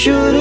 Should